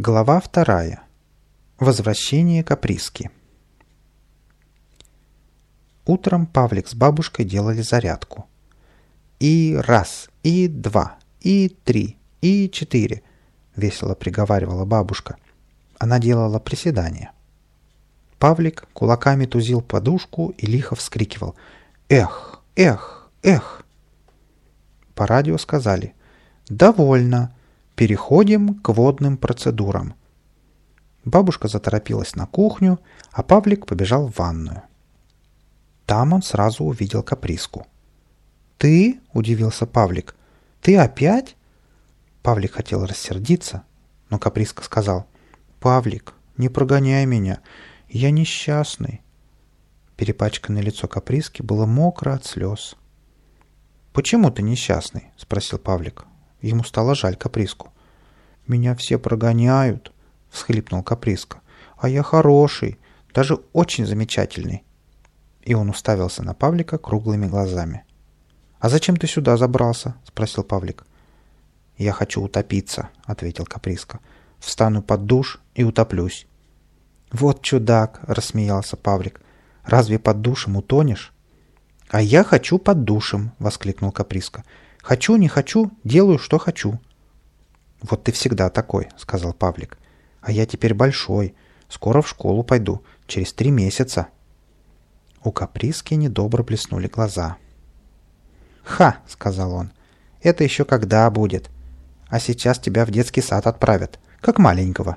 Глава вторая. Возвращение Каприски. Утром Павлик с бабушкой делали зарядку. И раз, и два, и три, и четыре, весело приговаривала бабушка. Она делала приседания. Павлик кулаками тузил подушку и лихо вскрикивал «Эх, эх, эх!». По радио сказали «Довольно!» Переходим к водным процедурам. Бабушка заторопилась на кухню, а Павлик побежал в ванную. Там он сразу увидел каприску. «Ты?» – удивился Павлик. «Ты опять?» Павлик хотел рассердиться, но каприска сказал. «Павлик, не прогоняй меня, я несчастный». Перепачканное лицо каприски было мокро от слез. «Почему ты несчастный?» – спросил Павлик. Ему стало жаль Каприску. «Меня все прогоняют», — всхлипнул Каприска. «А я хороший, даже очень замечательный». И он уставился на Павлика круглыми глазами. «А зачем ты сюда забрался?» — спросил Павлик. «Я хочу утопиться», — ответил Каприска. «Встану под душ и утоплюсь». «Вот чудак!» — рассмеялся Павлик. «Разве под душем утонешь?» «А я хочу под душем!» — воскликнул Каприска. Хочу, не хочу, делаю, что хочу». «Вот ты всегда такой», — сказал Павлик. «А я теперь большой. Скоро в школу пойду. Через три месяца». У Каприски недобро блеснули глаза. «Ха!» — сказал он. «Это еще когда будет? А сейчас тебя в детский сад отправят, как маленького».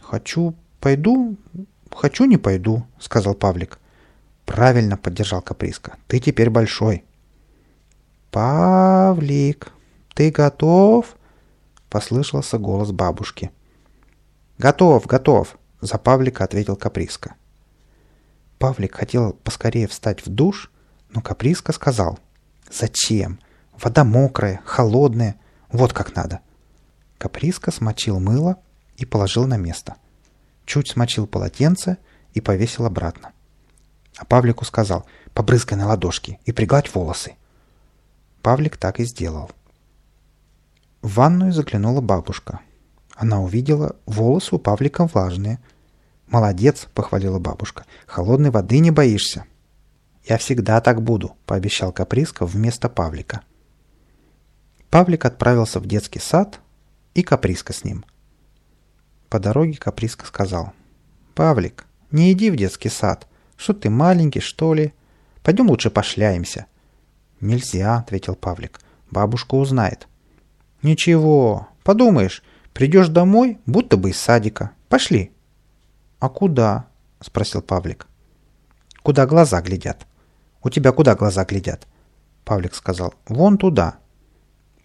«Хочу, пойду, хочу, не пойду», — сказал Павлик. «Правильно», — поддержал Каприска. «Ты теперь большой». «Павлик, ты готов?» — послышался голос бабушки. «Готов, готов!» — за Павлика ответил Каприска. Павлик хотел поскорее встать в душ, но Каприска сказал. «Зачем? Вода мокрая, холодная. Вот как надо». Каприска смочил мыло и положил на место. Чуть смочил полотенце и повесил обратно. А Павлику сказал, побрызгай на ладошки и пригладь волосы. Павлик так и сделал. В ванную заглянула бабушка. Она увидела, волосы у Павлика влажные. «Молодец!» — похвалила бабушка. «Холодной воды не боишься». «Я всегда так буду», — пообещал Каприска вместо Павлика. Павлик отправился в детский сад, и Каприска с ним. По дороге Каприска сказал. «Павлик, не иди в детский сад. Что ты маленький, что ли? Пойдем лучше пошляемся. «Нельзя», — ответил Павлик. «Бабушка узнает». «Ничего, подумаешь, придешь домой, будто бы из садика. Пошли». «А куда?» — спросил Павлик. «Куда глаза глядят?» «У тебя куда глаза глядят?» Павлик сказал. «Вон туда».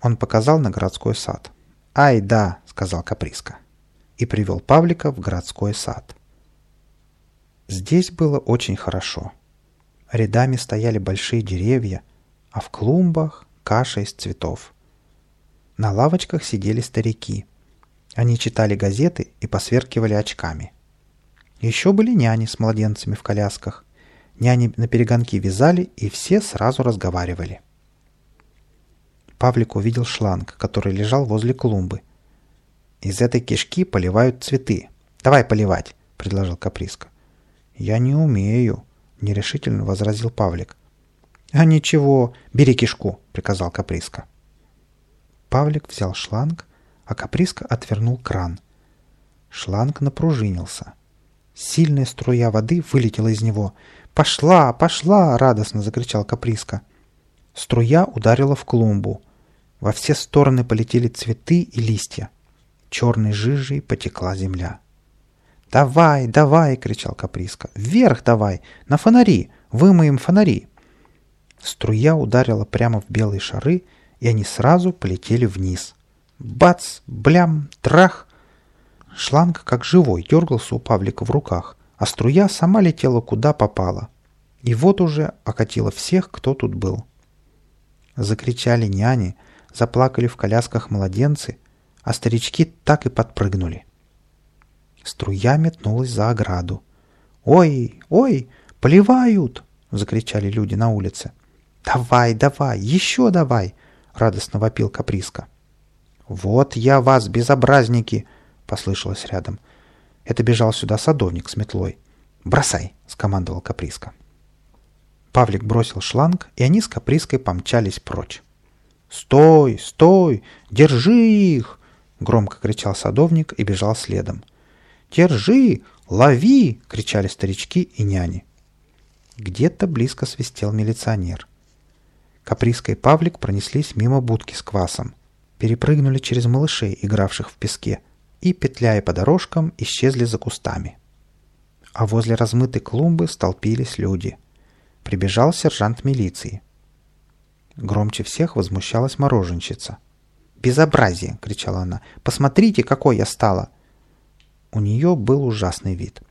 Он показал на городской сад. «Ай, да», — сказал Каприска. И привел Павлика в городской сад. Здесь было очень хорошо. Рядами стояли большие деревья, а в клумбах каша из цветов. На лавочках сидели старики. Они читали газеты и посверкивали очками. Еще были няни с младенцами в колясках. Няни на перегонки вязали, и все сразу разговаривали. Павлик увидел шланг, который лежал возле клумбы. «Из этой кишки поливают цветы. Давай поливать», — предложил Каприска. «Я не умею», — нерешительно возразил Павлик. «А ничего, бери кишку», — приказал Каприска. Павлик взял шланг, а Каприска отвернул кран. Шланг напружинился. Сильная струя воды вылетела из него. «Пошла, пошла!» — радостно закричал Каприска. Струя ударила в клумбу. Во все стороны полетели цветы и листья. Черной жижей потекла земля. «Давай, давай!» — кричал Каприска. «Вверх давай! На фонари! Вымоем фонари!» Струя ударила прямо в белые шары, и они сразу полетели вниз. Бац! Блям! Трах! Шланг, как живой, дергался у Павлика в руках, а струя сама летела куда попала. И вот уже окатила всех, кто тут был. Закричали няни, заплакали в колясках младенцы, а старички так и подпрыгнули. Струя метнулась за ограду. «Ой, ой, поливают!» — закричали люди на улице. «Давай, давай, еще давай!» — радостно вопил Каприска. «Вот я вас, безобразники!» — послышалось рядом. Это бежал сюда садовник с метлой. «Бросай!» — скомандовал Каприска. Павлик бросил шланг, и они с Каприской помчались прочь. «Стой! Стой! Держи их!» — громко кричал садовник и бежал следом. «Держи! Лови!» — кричали старички и няни. Где-то близко свистел милиционер. Каприска и Павлик пронеслись мимо будки с квасом, перепрыгнули через малышей, игравших в песке, и, петляя по дорожкам, исчезли за кустами. А возле размытой клумбы столпились люди. Прибежал сержант милиции. Громче всех возмущалась мороженщица. «Безобразие!» — кричала она. «Посмотрите, какой я стала!» У нее был ужасный вид.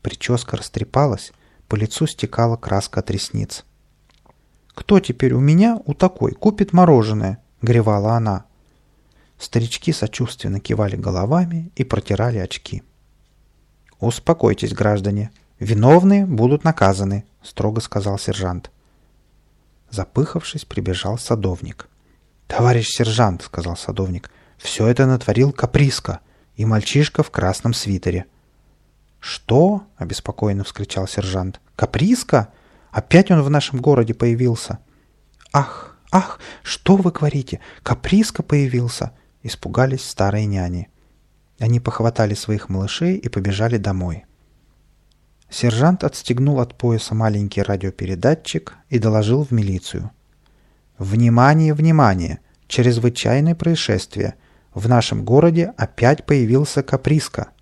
Прическа растрепалась, по лицу стекала краска от ресниц. «Кто теперь у меня, у такой, купит мороженое?» — гревала она. Старички сочувственно кивали головами и протирали очки. «Успокойтесь, граждане. Виновные будут наказаны», — строго сказал сержант. Запыхавшись, прибежал садовник. «Товарищ сержант», — сказал садовник, — «все это натворил Каприска и мальчишка в красном свитере». «Что?» — обеспокоенно вскричал сержант. «Каприска? Опять он в нашем городе появился?» «Ах, ах, что вы говорите? Каприска появился!» — испугались старые няни. Они похватали своих малышей и побежали домой. Сержант отстегнул от пояса маленький радиопередатчик и доложил в милицию. «Внимание, внимание! Чрезвычайное происшествие! В нашем городе опять появился Каприска!»